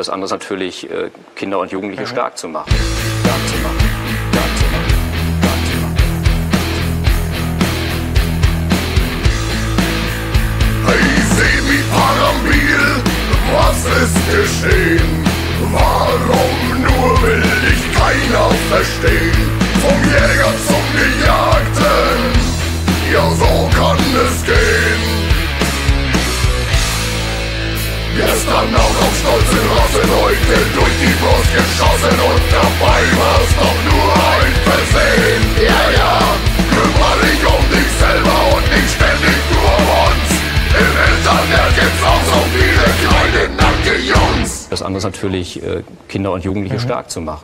Das andere ist natürlich, äh, Kinder und Jugendliche stark zu machen. Stark zu machen. Stark zu machen. Stark zu machen. Hey, Semi-Paramil, was ist geschehen? Warum nur will dich keiner verstehen? Vom Jäger zum Gejagten, Gestern auch auf stolzen Rossen, heute durch die Brust geschossen und dabei war's doch nur ein Versehen. Ja, ja, kümmere dich um dich selber und nicht ständig nur um uns. Im Internet gibt's auch so viele kleine nackte Jungs. Das andere ist natürlich, äh, Kinder und Jugendliche stark zu machen.